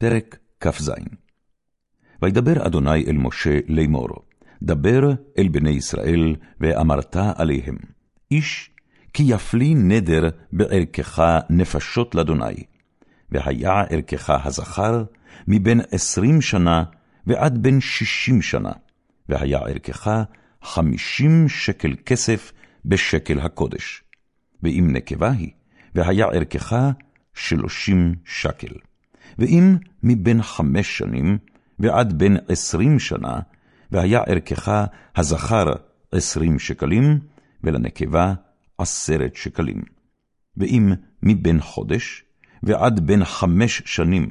פרק כ"ז וידבר אדוני אל משה לאמור, דבר אל בני ישראל, ואמרת עליהם, איש כי יפלי נדר בערכך נפשות לאדוני, והיה ערכך הזכר מבין עשרים שנה ועד בין שישים שנה, והיה ערכך חמישים שקל כסף בשקל הקודש. ואם נקבה היא, והיה ערכך שלושים שקל. ואם מבין חמש שנים ועד בין עשרים שנה, והיה ערכך הזכר עשרים שקלים, ולנקבה עשרת שקלים. ואם מבין חודש ועד בין חמש שנים,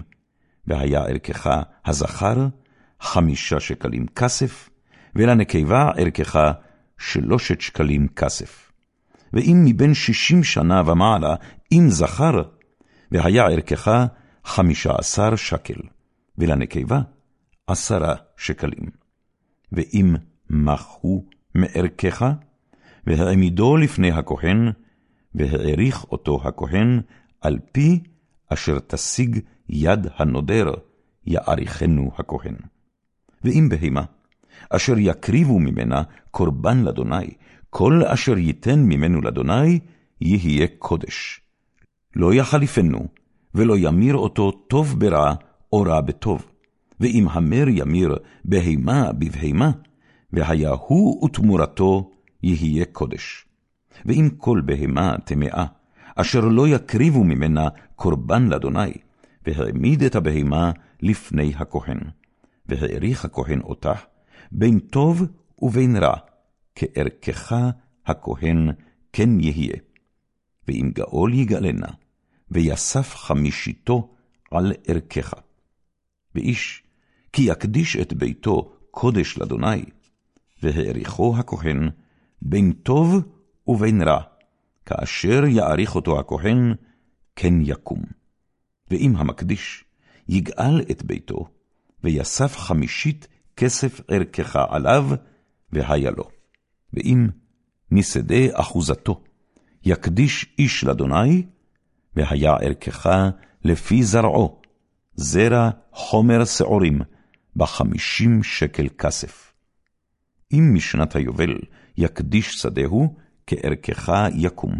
והיה ערכך הזכר חמישה שקלים כסף, ולנקבה ערכך שלושת שקלים כסף. ואם מבין שישים שנה ומעלה, אם זכר, והיה ערכך חמישה עשר שקל, ולנקבה עשרה שקלים. ואם מחו מערכך, והעמידו לפני הכהן, והעריך אותו הכהן, על פי אשר תשיג יד הנודר, יעריכנו הכהן. ואם בהמה, אשר יקריבו ממנה קורבן לאדוני, כל אשר ייתן ממנו לאדוני, יהיה קודש. לא יחליפנו, ולא ימיר אותו טוב ברע, או רע בטוב. ואם המר ימיר בהמה בבהמה, והיה הוא ותמורתו יהיה קודש. ואם כל בהמה טמאה, אשר לא יקריבו ממנה קורבן לאדוני, והעמיד את הבהמה לפני הכהן, והעריך הכהן אותה, בין טוב ובין רע, כערכך הכהן כן יהיה. ואם גאול יגאלנה, ויסף חמישיתו על ערכך. ואיש, כי יקדיש את ביתו קודש לאדוני, והעריכו הכהן בין טוב ובין רע, כאשר יעריך אותו הכהן, כן יקום. ואם המקדיש יגאל את ביתו, ויסף חמישית כסף ערכך עליו, והיה לו. ואם משדה אחוזתו יקדיש איש לאדוני, והיה ערכך לפי זרעו, זרע חומר שעורים, בחמישים שקל כסף. אם משנת היובל יקדיש שדהו, כערכך יקום.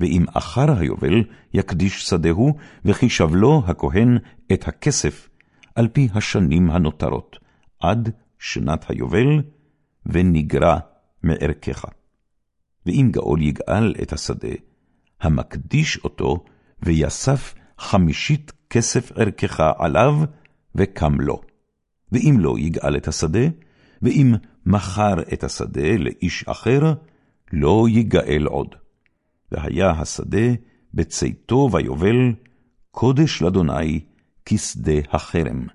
ואם אחר היובל יקדיש שדהו, וחישב לו הכהן את הכסף, על פי השנים הנותרות, עד שנת היובל, ונגרע מערכך. ואם גאול יגאל את השדה, המקדיש אותו, ויסף חמישית כסף ערכך עליו, וקם לו. ואם לא יגאל את השדה, ואם מכר את השדה לאיש אחר, לא יגאל עוד. והיה השדה בצאתו ויובל, קודש לאדוני, כשדה החרם,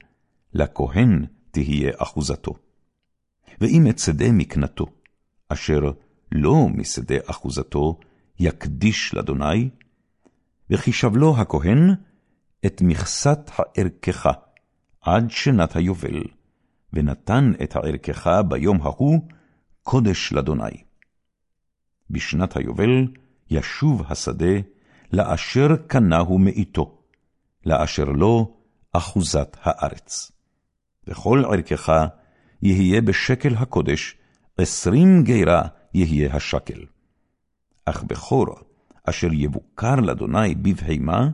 לכהן תהיה אחוזתו. ואם את שדה מקנתו, אשר לא משדה אחוזתו, יקדיש לאדוני, וחישב לו הכהן את מכסת הערכך עד שנת היובל, ונתן את הערכך ביום ההוא קודש לאדוני. בשנת היובל ישוב השדה לאשר קנהו מאיתו, לאשר לו אחוזת הארץ. וכל ערכך יהיה בשקל הקודש, עשרים גירה יהיה השקל. אך בכור אשר יבוקר לאדוני בבהמה,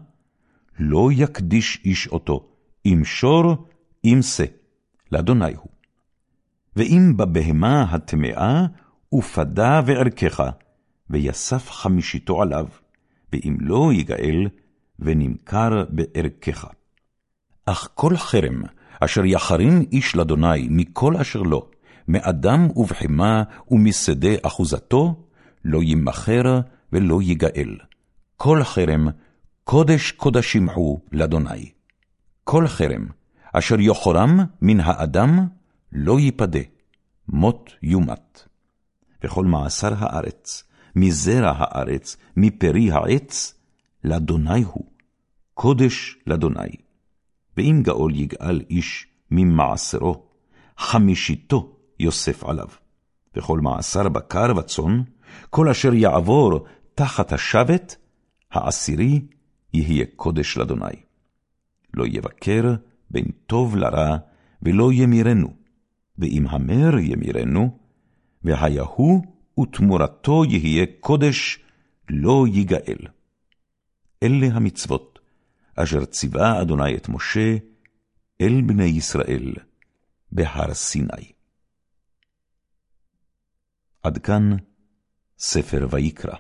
לא יקדיש איש אותו, אם שור, אם שא, לאדוני הוא. ואם בבהמה הטמאה, ופדה וערכך, ויסף חמישיתו עליו, ואם לא יגאל, ונמכר בערכך. אך כל חרם, אשר יחרים איש לאדוני מכל אשר לו, מאדם ובחמה ומשדה אחוזתו, לא ימכר ולא יגאל. כל חרם, קודש קודשים הוא לאדוני. כל חרם, אשר יחורם מן האדם, לא ייפדה, מות יומת. וכל מעשר הארץ, מזרע הארץ, מפרי העץ, לאדוני הוא, קודש לאדוני. ואם גאול יגאל איש ממעשרו, חמישיתו יוסף עליו. וכל מעשר בקר וצאן, כל אשר יעבור תחת השבת, העשירי יהיה קודש לאדוני. לא יבקר בין טוב לרע, ולא ימירנו, ואם המר ימירנו, והיהו ותמורתו יהיה קודש, לא ייגאל. אלה המצוות, אשר ציווה אדוני את משה אל בני ישראל בהר סיני. עד כאן ספר ויקרא.